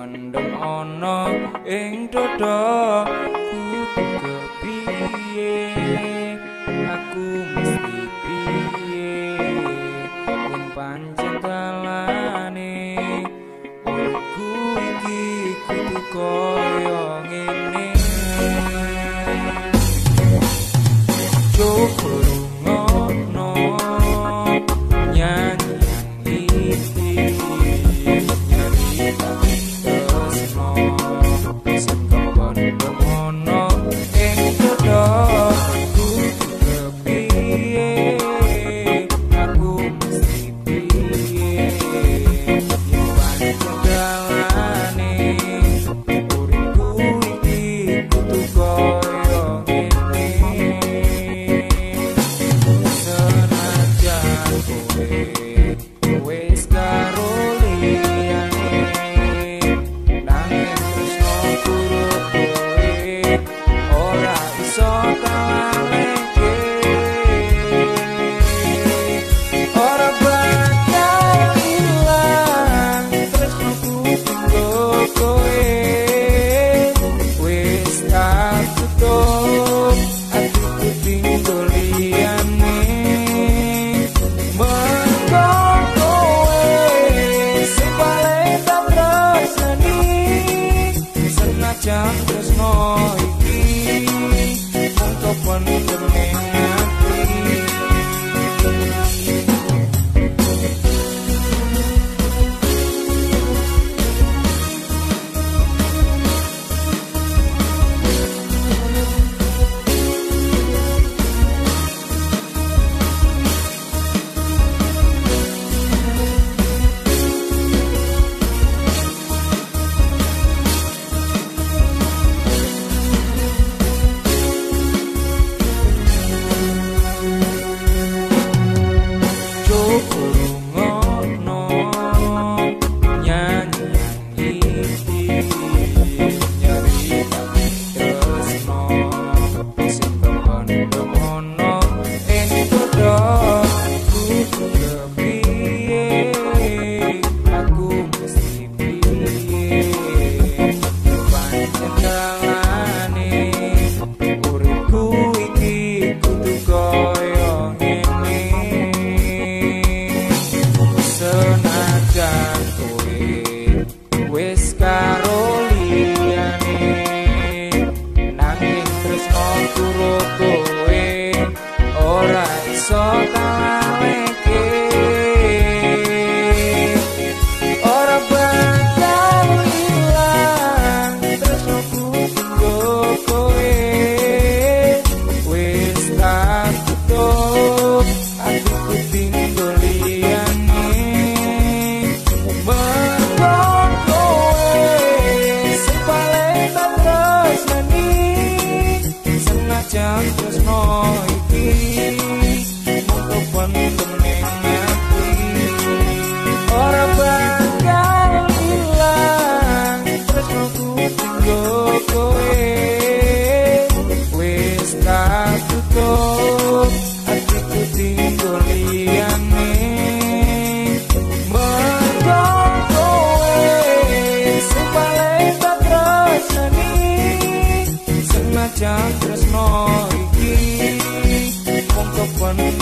kondom ana ing dada kudu kepiye aku mesti piye. Yen pancen dalane aku iki kudu kok Take the Juanito Jangan tersenyum lagi, untuk penuh